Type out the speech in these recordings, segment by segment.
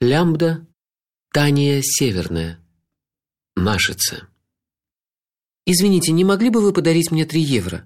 Лямбда, Тания Северная. Машица. Извините, не могли бы вы подарить мне три евро?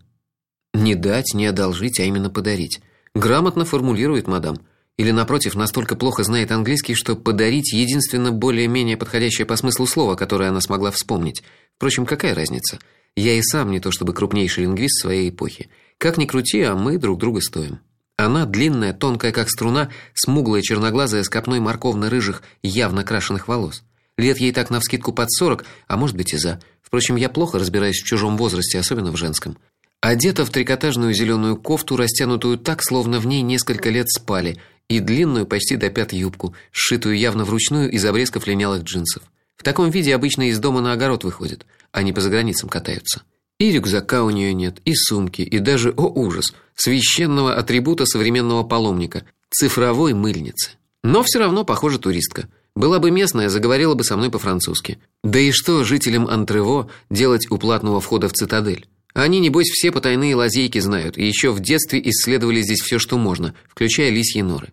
Не дать, не одолжить, а именно подарить. Грамотно формулирует мадам. Или напротив, настолько плохо знает английский, что подарить единственно более-менее подходящее по смыслу слово, которое она смогла вспомнить. Впрочем, какая разница? Я и сам не то чтобы крупнейший лингвист своей эпохи. Как ни крути, а мы друг друга стоим. Она длинная, тонкая как струна, смуглая, черноглазая с копной морковно-рыжих, явно крашеных волос. Лет ей так навскидку под сорок, а может быть и за. Впрочем, я плохо разбираюсь в чужом возрасте, особенно в женском. Одета в трикотажную зеленую кофту, растянутую так, словно в ней несколько лет спали, и длинную почти до пят юбку, сшитую явно вручную из обрезков линялых джинсов. В таком виде обычно из дома на огород выходят, а не по заграницам катаются. И рюкзака у нее нет, и сумки, и даже, о ужас, священного атрибута современного паломника цифровой мыльницы. Но все равно, похоже, туристка. Была бы местная, заговорила бы со мной по-французски. Да и что жителям Антрево делать у платного входа в цитадель? Они небось все потайные лазейки знают и еще в детстве исследовали здесь все, что можно, включая лисьи норы.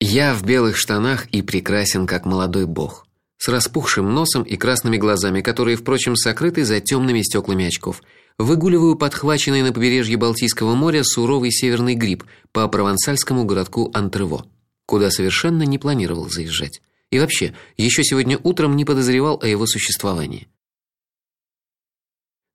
Я в белых штанах и прекрасен как молодой бог с распухшим носом и красными глазами, которые, впрочем, сокрыты за темными стеклами очков. Выгуливаю подхваченный на побережье Балтийского моря суровый северный гриб по провансальскому городку Антрево, куда совершенно не планировал заезжать. И вообще, еще сегодня утром не подозревал о его существовании.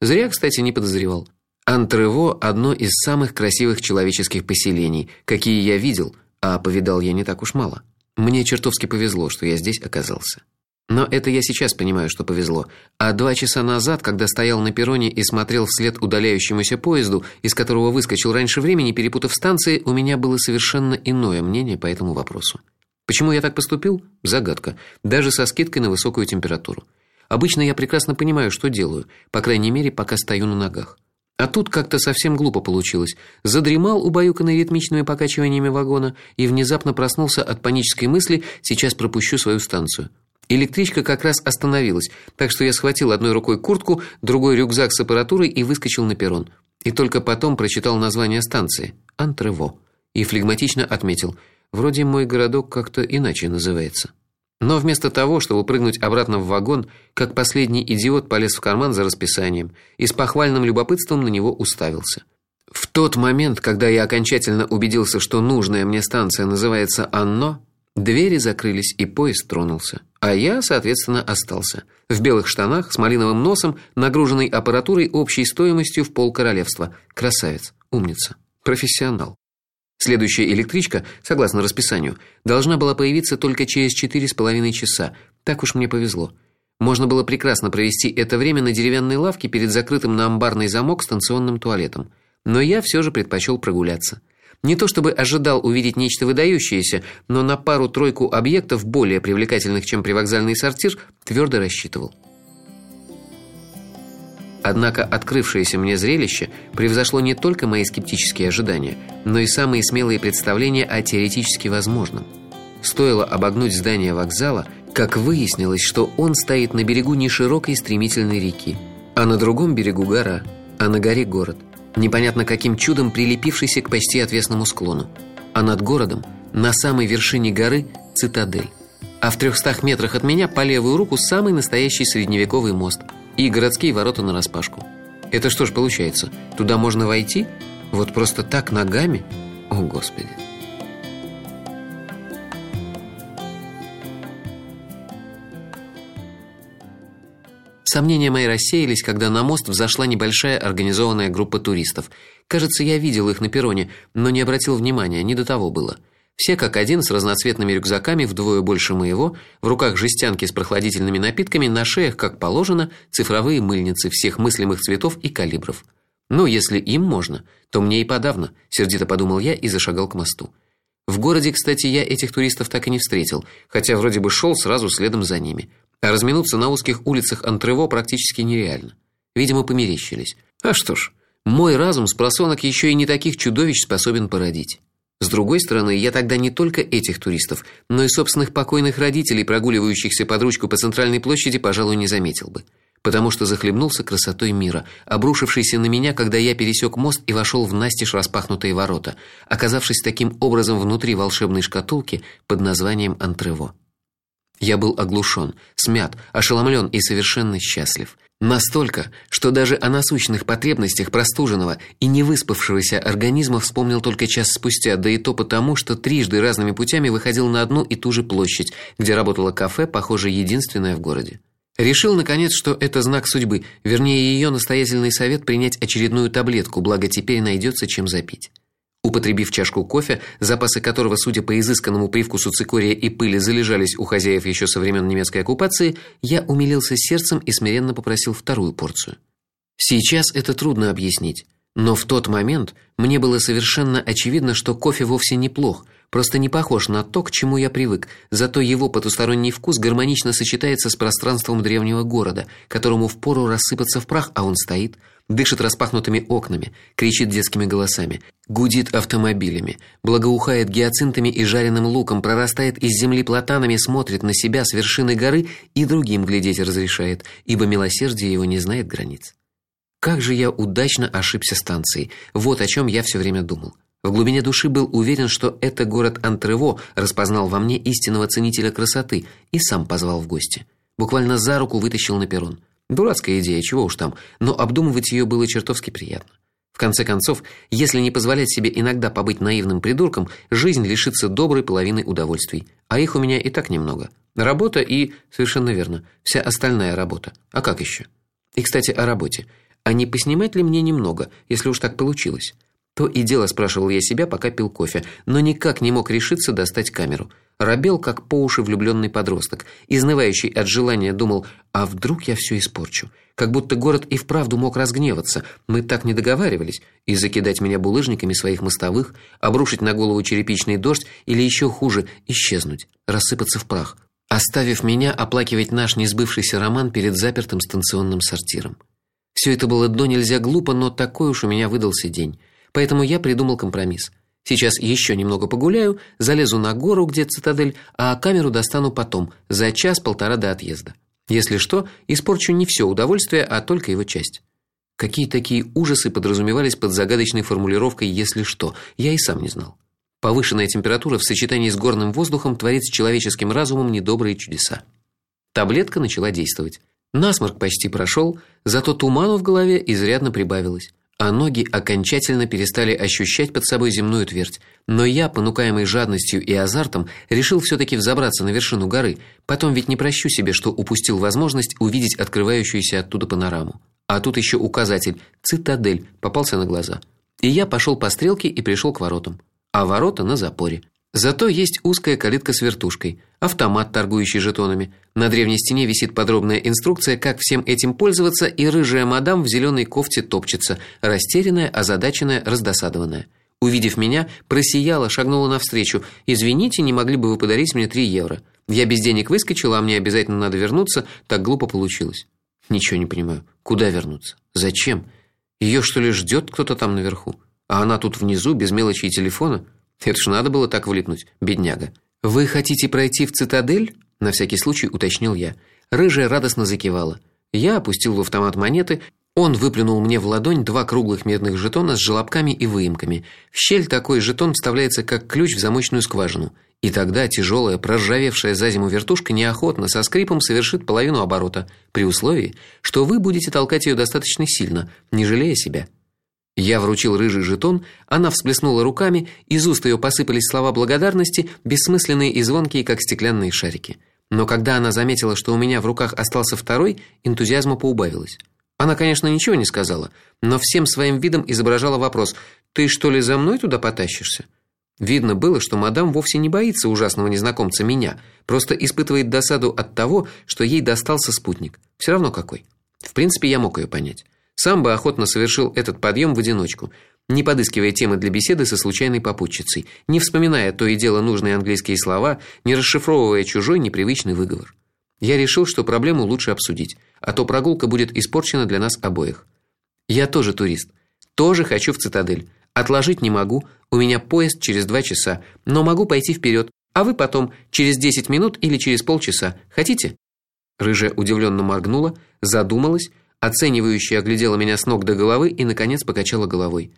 Зря, кстати, не подозревал. Антрево одно из самых красивых человеческих поселений, какие я видел, а повидал я не так уж мало. Мне чертовски повезло, что я здесь оказался. Но это я сейчас понимаю, что повезло. А два часа назад, когда стоял на перроне и смотрел вслед удаляющемуся поезду, из которого выскочил раньше времени, перепутав станции, у меня было совершенно иное мнение по этому вопросу. Почему я так поступил? Загадка, даже со скидкой на высокую температуру. Обычно я прекрасно понимаю, что делаю, по крайней мере, пока стою на ногах. А тут как-то совсем глупо получилось. Задремал убаюканный ритмичными покачиваниями вагона и внезапно проснулся от панической мысли: сейчас пропущу свою станцию. Электричка как раз остановилась, так что я схватил одной рукой куртку, другой рюкзак с аппаратурой и выскочил на перрон. И только потом прочитал название станции Антрево и флегматично отметил: вроде мой городок как-то иначе называется. Но вместо того, чтобы прыгнуть обратно в вагон, как последний идиот полез в карман за расписанием и с похвальным любопытством на него уставился. В тот момент, когда я окончательно убедился, что нужная мне станция называется Анно, двери закрылись и поезд тронулся. А я, соответственно, остался в белых штанах с малиновым носом, нагруженный аппаратурой общей стоимостью в полкоролевства. Красавец, умница, профессионал. Следующая электричка, согласно расписанию, должна была появиться только через четыре с половиной часа. Так уж мне повезло. Можно было прекрасно провести это время на деревянной лавке перед закрытым на амбарный замок станционным туалетом. Но я все же предпочел прогуляться. Не то чтобы ожидал увидеть нечто выдающееся, но на пару-тройку объектов более привлекательных, чем привокзальный сортир, твердо рассчитывал. Однако открывшееся мне зрелище превзошло не только мои скептические ожидания, но и самые смелые представления о теоретически возможном. Стоило обогнуть здание вокзала, как выяснилось, что он стоит на берегу неширокой стремительной реки, а на другом берегу гора, а на горе город непонятно каким чудом прилепившийся к почти отвесному склону. А над городом, на самой вершине горы, цитадель. А в трехстах метрах от меня по левую руку самый настоящий средневековый мост и городские ворота нараспашку. Это что ж получается? Туда можно войти? Вот просто так ногами? О, Господи! Сомнения мои рассеялись, когда на мост взошла небольшая организованная группа туристов. Кажется, я видел их на перроне, но не обратил внимания, не до того было. Все как один с разноцветными рюкзаками вдвое больше моего, в руках жестянки с прохладительными напитками, на шеях, как положено, цифровые мыльницы всех мыслимых цветов и калибров. Ну, если им можно, то мне и подавно, сердито подумал я и зашагал к мосту. В городе, кстати, я этих туристов так и не встретил, хотя вроде бы шел сразу следом за ними. А разминуться на узких улицах Антрево практически нереально. Видимо, померещились. А что ж, мой разум с просонок еще и не таких чудовищ способен породить. С другой стороны, я тогда не только этих туристов, но и собственных покойных родителей, прогуливающихся под ручку по центральной площади, пожалуй, не заметил бы, потому что захлебнулся красотой мира, обрушившейся на меня, когда я пересек мост и вошел в настежь распахнутые ворота, оказавшись таким образом внутри волшебной шкатулки под названием Антрево. Я был оглушен, смят, ошеломлен и совершенно счастлив. Настолько, что даже о насущных потребностях простуженного и невыспавшегося организма вспомнил только час спустя, да и то потому, что трижды разными путями выходил на одну и ту же площадь, где работало кафе, похоже, единственное в городе. Решил наконец, что это знак судьбы, вернее, ее настоятельный совет принять очередную таблетку, благо теперь найдется чем запить. Употребив чашку кофе, запасы которого, судя по изысканному привкусу цикория и пыли, залежались у хозяев еще со времен немецкой оккупации, я умилился сердцем и смиренно попросил вторую порцию. Сейчас это трудно объяснить, но в тот момент мне было совершенно очевидно, что кофе вовсе не плох, просто не похож на то, к чему я привык. Зато его потусторонний вкус гармонично сочетается с пространством древнего города, которому впору рассыпаться в прах, а он стоит, дышит распахнутыми окнами, кричит детскими голосами, гудит автомобилями, благоухает гиацинтами и жареным луком, прорастает из земли платанами, смотрит на себя с вершины горы и другим глядеть разрешает, ибо милосердие его не знает границ. Как же я удачно ошибся станцией. Вот о чем я все время думал. В глубине души был уверен, что это город Антрево распознал во мне истинного ценителя красоты и сам позвал в гости. Буквально за руку вытащил на перрон. Дурацкая идея, чего уж там, но обдумывать ее было чертовски приятно. В конце концов, если не позволять себе иногда побыть наивным придурком, жизнь лишится доброй половины удовольствий, а их у меня и так немного. Работа и, совершенно верно, вся остальная работа. А как еще? И, кстати, о работе. А не поснимать ли мне немного, если уж так получилось? То и дело спрашивал я себя, пока пил кофе, но никак не мог решиться достать камеру. Робел, как по уши влюбленный подросток, изнывающий от желания, думал: "А вдруг я все испорчу?" Как будто город и вправду мог разгневаться. Мы так не договаривались, и закидать меня булыжниками своих мостовых, обрушить на голову черепичный дождь или еще хуже исчезнуть, рассыпаться в прах, оставив меня оплакивать наш несбывшийся роман перед запертым станционным сортиром. Все это было до нельзя глупо, но такой уж у меня выдался день. Поэтому я придумал компромисс. Сейчас еще немного погуляю, залезу на гору, где цитадель, а камеру достану потом, за час-полтора до отъезда. Если что, испорчу не все удовольствие, а только его часть. Какие такие ужасы подразумевались под загадочной формулировкой если что, я и сам не знал. Повышенная температура в сочетании с горным воздухом творит с человеческим разумом недобрые чудеса. Таблетка начала действовать. Насморк почти прошел, зато туману в голове изрядно прибавилось а ноги окончательно перестали ощущать под собой земную твердь. Но я, понукаемый жадностью и азартом, решил все таки взобраться на вершину горы. Потом ведь не прощу себе, что упустил возможность увидеть открывающуюся оттуда панораму. А тут еще указатель Цитадель попался на глаза. И я пошел по стрелке и пришел к воротам. А ворота на запоре. Зато есть узкая калитка с вертушкой, автомат, торгующий жетонами. На древней стене висит подробная инструкция, как всем этим пользоваться, и рыжая мадам в зеленой кофте топчется, растерянная, озадаченная, раздосадованная. Увидев меня, просияла, шагнула навстречу. Извините, не могли бы вы подарить мне три евро? Я без денег выскочила, а мне обязательно надо вернуться, так глупо получилось. Ничего не понимаю. Куда вернуться? Зачем? Ее что ли ждет кто-то там наверху? А она тут внизу без мелочи и телефона? Это ж надо было так влипнуть, бедняга. Вы хотите пройти в цитадель? на всякий случай уточнил я. Рыжая радостно закивала. Я опустил в автомат монеты, он выплюнул мне в ладонь два круглых медных жетона с желобками и выемками. В щель такой жетон вставляется как ключ в замочную скважину. И тогда тяжелая, проржавевшая за зиму вертушка неохотно со скрипом совершит половину оборота, при условии, что вы будете толкать ее достаточно сильно, не жалея себя. Я вручил рыжий жетон, она всплеснула руками, из уст ее посыпались слова благодарности, бессмысленные и звонкие, как стеклянные шарики. Но когда она заметила, что у меня в руках остался второй, энтузиазма поубавилось. Она, конечно, ничего не сказала, но всем своим видом изображала вопрос: "Ты что ли за мной туда потащишься?" Видно было, что мадам вовсе не боится ужасного незнакомца меня, просто испытывает досаду от того, что ей достался спутник. Все равно какой. В принципе, я мог ее понять. Сам бы охотно совершил этот подъем в одиночку, не подыскивая темы для беседы со случайной попутчицей, не вспоминая то и дело нужные английские слова, не расшифровывая чужой непривычный выговор. Я решил, что проблему лучше обсудить, а то прогулка будет испорчена для нас обоих. Я тоже турист, тоже хочу в цитадель. Отложить не могу, у меня поезд через два часа, но могу пойти вперед, а вы потом, через десять минут или через полчаса. Хотите? Рыжая удивленно моргнула, задумалась, оценивающе оглядела меня с ног до головы и наконец покачала головой.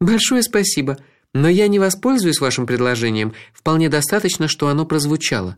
Большое спасибо, но я не воспользуюсь вашим предложением. Вполне достаточно, что оно прозвучало.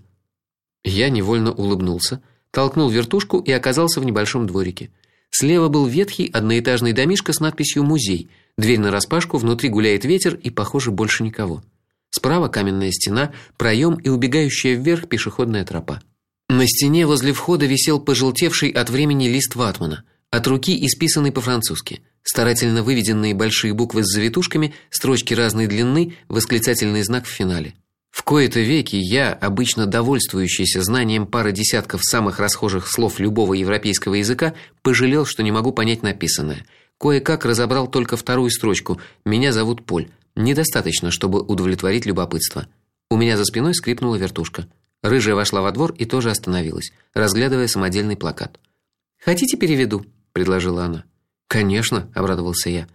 Я невольно улыбнулся, толкнул вертушку и оказался в небольшом дворике. Слева был ветхий одноэтажный домишко с надписью музей. Дверь на распашку, внутри гуляет ветер и, похоже, больше никого. Справа каменная стена, проем и убегающая вверх пешеходная тропа. На стене возле входа висел пожелтевший от времени лист ватмана, от руки исписанный по-французски. Старательно выведенные большие буквы с завитушками, строчки разной длины, восклицательный знак в финале. В кои-то веки я, обычно довольствующийся знанием пары десятков самых расхожих слов любого европейского языка, пожалел, что не могу понять написанное. Кое-как разобрал только вторую строчку: "Меня зовут Поль". Недостаточно, чтобы удовлетворить любопытство. У меня за спиной скрипнула вертушка. Рыжая вошла во двор и тоже остановилась, разглядывая самодельный плакат. "Хотите переведу?" Предложила она. "Конечно", обрадовался я.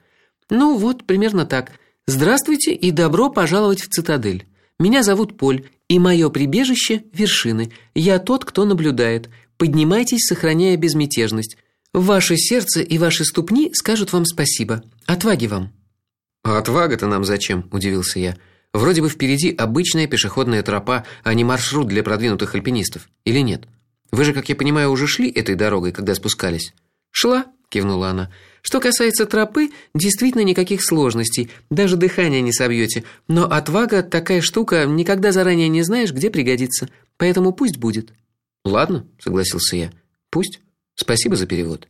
"Ну вот, примерно так. Здравствуйте и добро пожаловать в цитадель. Меня зовут Поль, и мое прибежище вершины. Я тот, кто наблюдает. Поднимайтесь, сохраняя безмятежность. Ваше сердце и ваши ступни скажут вам спасибо. Отваги вам. А отвага-то нам зачем? удивился я. Вроде бы впереди обычная пешеходная тропа, а не маршрут для продвинутых альпинистов. Или нет? Вы же, как я понимаю, уже шли этой дорогой, когда спускались. Шла, кивнула она. Что касается тропы, действительно никаких сложностей, даже дыхание не собьете. Но отвага такая штука, никогда заранее не знаешь, где пригодится. Поэтому пусть будет. Ладно, согласился я. Пусть. Спасибо за перевод.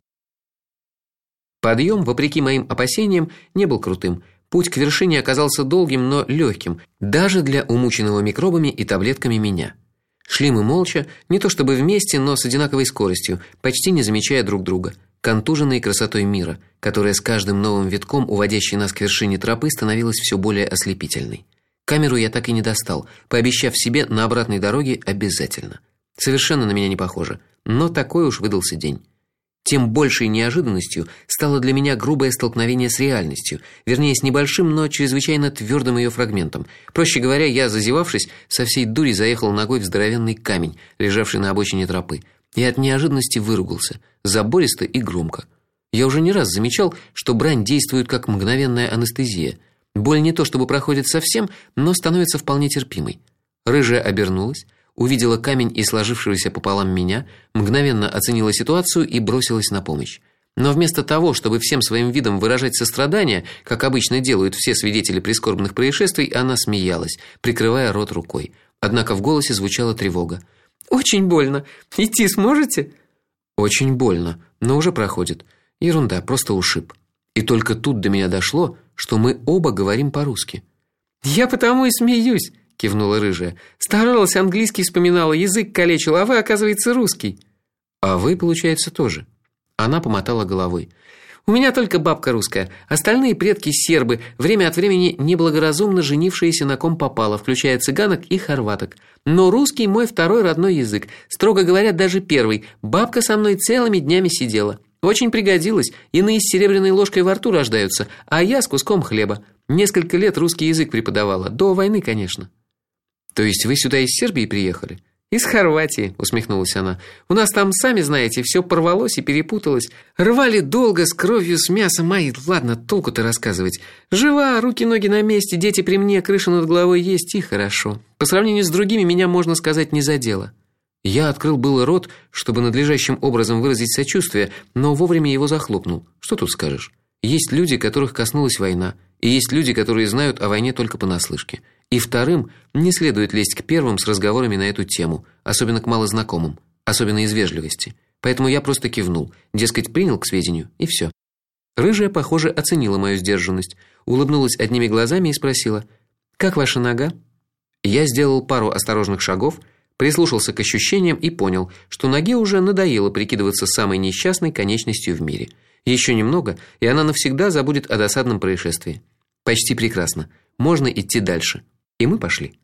Подъем, вопреки моим опасениям, не был крутым. Путь к вершине оказался долгим, но легким, даже для умученного микробами и таблетками меня. Шли мы молча, не то чтобы вместе, но с одинаковой скоростью, почти не замечая друг друга, контуженные красотой мира, которая с каждым новым витком, уводящей нас к вершине тропы, становилась все более ослепительной. Камеру я так и не достал, пообещав себе на обратной дороге обязательно. Совершенно на меня не похоже, но такой уж выдался день. Тем большей неожиданностью стало для меня грубое столкновение с реальностью, вернее, с небольшим, но чрезвычайно твердым ее фрагментом. Проще говоря, я, зазевавшись, со всей дури заехал ногой в здоровенный камень, лежавший на обочине тропы, и от неожиданности выругался, забористо и громко. Я уже не раз замечал, что брань действует как мгновенная анестезия. Боль не то чтобы проходит совсем, но становится вполне терпимой. Рыжая обернулась, увидела камень и сложившегося пополам меня, мгновенно оценила ситуацию и бросилась на помощь. Но вместо того, чтобы всем своим видом выражать сострадание, как обычно делают все свидетели прискорбных происшествий, она смеялась, прикрывая рот рукой. Однако в голосе звучала тревога. Очень больно. Идти сможете? Очень больно, но уже проходит. Ерунда, просто ушиб. И только тут до меня дошло, что мы оба говорим по-русски. Я потому и смеюсь кивнула рыжая. Старалась английский вспоминала, язык калечила, а вы, оказывается, русский. А вы, получается, тоже. Она помотала головой. У меня только бабка русская, остальные предки сербы, время от времени неблагоразумно женившиеся на ком попало, включая цыганок и хорваток. Но русский мой второй родной язык, строго говоря, даже первый. Бабка со мной целыми днями сидела. Очень пригодилось. Иные с серебряной ложкой во рту рождаются, а я с куском хлеба. Несколько лет русский язык преподавала, до войны, конечно. То есть вы сюда из Сербии приехали? Из Хорватии, усмехнулась она. У нас там, сами знаете, все порвалось и перепуталось. Рвали долго с кровью, с мясом, ай, ладно, толку-то рассказывать. Жива, руки-ноги на месте, дети при мне, крыша над головой есть и хорошо. По сравнению с другими меня, можно сказать, не задело. Я открыл было рот, чтобы надлежащим образом выразить сочувствие, но вовремя его захлопнул. Что тут скажешь? Есть люди, которых коснулась война, и есть люди, которые знают о войне только понаслышке. И вторым не следует лезть к первым с разговорами на эту тему, особенно к малознакомым, особенно из вежливости. Поэтому я просто кивнул, дескать, принял к сведению, и все. Рыжая, похоже, оценила мою сдержанность, улыбнулась одними глазами и спросила: "Как ваша нога?" Я сделал пару осторожных шагов, прислушался к ощущениям и понял, что ноге уже надоело прикидываться самой несчастной конечностью в мире. Еще немного, и она навсегда забудет о досадном происшествии. Почти прекрасно. Можно идти дальше. И мы пошли.